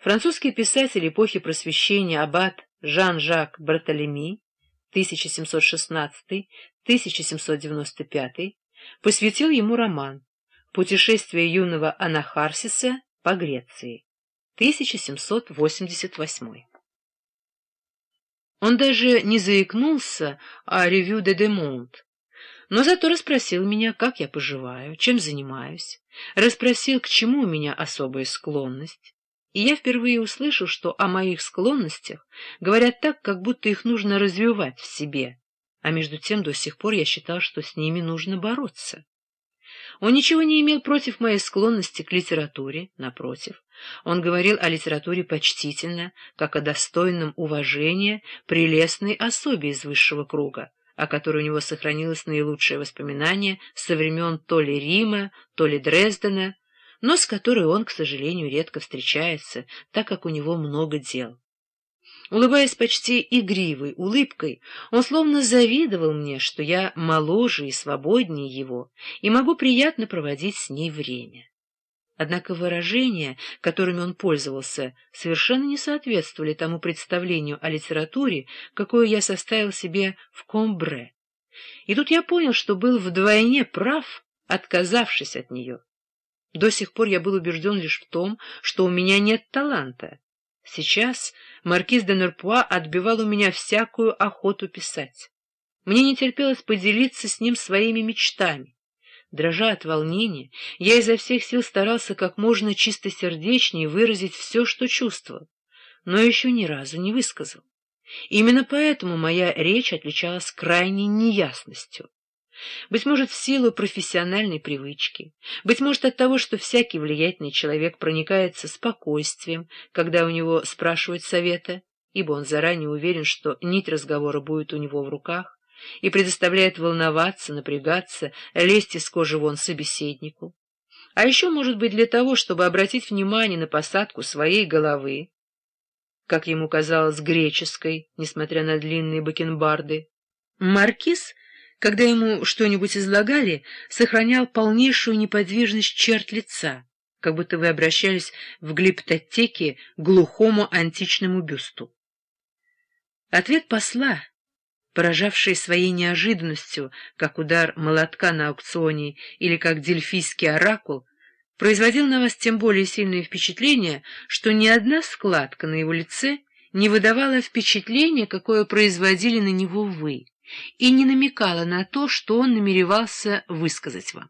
Французский писатель эпохи Просвещения аббат Жан-Жак Бартолеми 1716-1795 посвятил ему роман «Путешествие юного Анахарсиса по Греции» 1788. Он даже не заикнулся о «Ревю де Демонт», но зато расспросил меня, как я поживаю, чем занимаюсь, расспросил, к чему у меня особая склонность. И я впервые услышал, что о моих склонностях говорят так, как будто их нужно развивать в себе, а между тем до сих пор я считал, что с ними нужно бороться. Он ничего не имел против моей склонности к литературе, напротив. Он говорил о литературе почтительно, как о достойном уважения прелестной особе из высшего круга, о которой у него сохранилось наилучшее воспоминание со времен то ли Рима, то ли Дрездена, но с которой он, к сожалению, редко встречается, так как у него много дел. Улыбаясь почти игривой улыбкой, он словно завидовал мне, что я моложе и свободнее его и могу приятно проводить с ней время. Однако выражения, которыми он пользовался, совершенно не соответствовали тому представлению о литературе, какое я составил себе в Комбре. И тут я понял, что был вдвойне прав, отказавшись от нее. До сих пор я был убежден лишь в том, что у меня нет таланта. Сейчас маркиз де Нерпуа отбивал у меня всякую охоту писать. Мне не терпелось поделиться с ним своими мечтами. Дрожа от волнения, я изо всех сил старался как можно чистосердечнее выразить все, что чувствовал, но еще ни разу не высказал. Именно поэтому моя речь отличалась крайней неясностью. Быть может, в силу профессиональной привычки, быть может, от того, что всякий влиятельный человек проникается спокойствием, когда у него спрашивают совета, ибо он заранее уверен, что нить разговора будет у него в руках, и предоставляет волноваться, напрягаться, лезть из кожи вон собеседнику. А еще, может быть, для того, чтобы обратить внимание на посадку своей головы, как ему казалось, греческой, несмотря на длинные бакенбарды. Маркиз, когда ему что-нибудь излагали, сохранял полнейшую неподвижность черт лица, как будто вы обращались в глиптотеке к глухому античному бюсту. Ответ посла поражавший своей неожиданностью, как удар молотка на аукционе или как дельфийский оракул, производил на вас тем более сильное впечатление, что ни одна складка на его лице не выдавала впечатления, какое производили на него вы, и не намекала на то, что он намеревался высказать вам.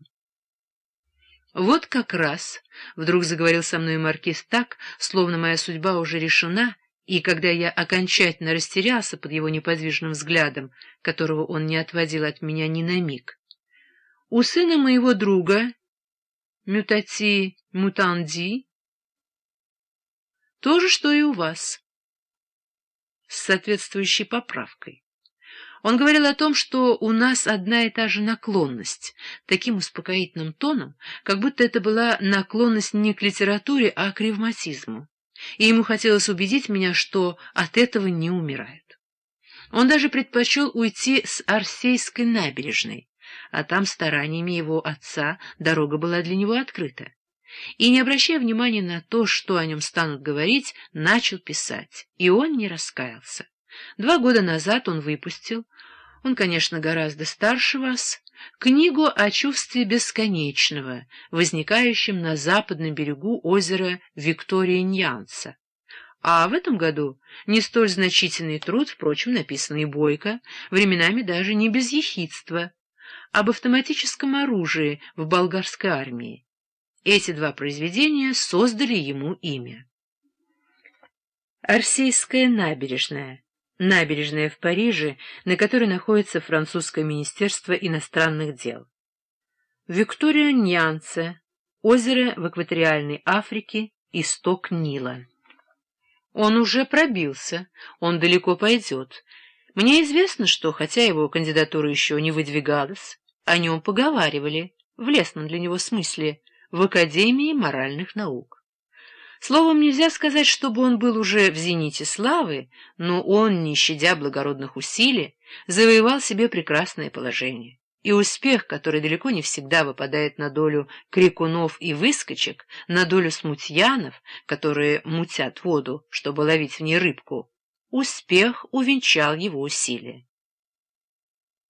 «Вот как раз», — вдруг заговорил со мной маркиз так, словно моя судьба уже решена, и когда я окончательно растерялся под его неподвижным взглядом, которого он не отводил от меня ни на миг, у сына моего друга, Мютати Мутанди, то же, что и у вас, с соответствующей поправкой. Он говорил о том, что у нас одна и та же наклонность, таким успокоительным тоном, как будто это была наклонность не к литературе, а к ревматизму и ему хотелось убедить меня, что от этого не умирает. Он даже предпочел уйти с Арсейской набережной, а там стараниями его отца дорога была для него открыта. И, не обращая внимания на то, что о нем станут говорить, начал писать, и он не раскаялся. Два года назад он выпустил, он, конечно, гораздо старше вас, книгу о чувстве бесконечного, возникающем на западном берегу озера Виктория-Ньянца. А в этом году не столь значительный труд, впрочем, написанный бойко, временами даже не без ехидства, об автоматическом оружии в болгарской армии. Эти два произведения создали ему имя. Арсейская набережная набережная в Париже, на которой находится французское министерство иностранных дел. Виктория Ньянце, озеро в экваториальной Африке, исток Нила. Он уже пробился, он далеко пойдет. Мне известно, что, хотя его кандидатура еще не выдвигалась, о нем поговаривали, в лесном для него смысле, в Академии моральных наук. Словом, нельзя сказать, чтобы он был уже в зените славы, но он, не щадя благородных усилий, завоевал себе прекрасное положение. И успех, который далеко не всегда выпадает на долю крикунов и выскочек, на долю смутьянов, которые мутят воду, чтобы ловить в ней рыбку, успех увенчал его усилия.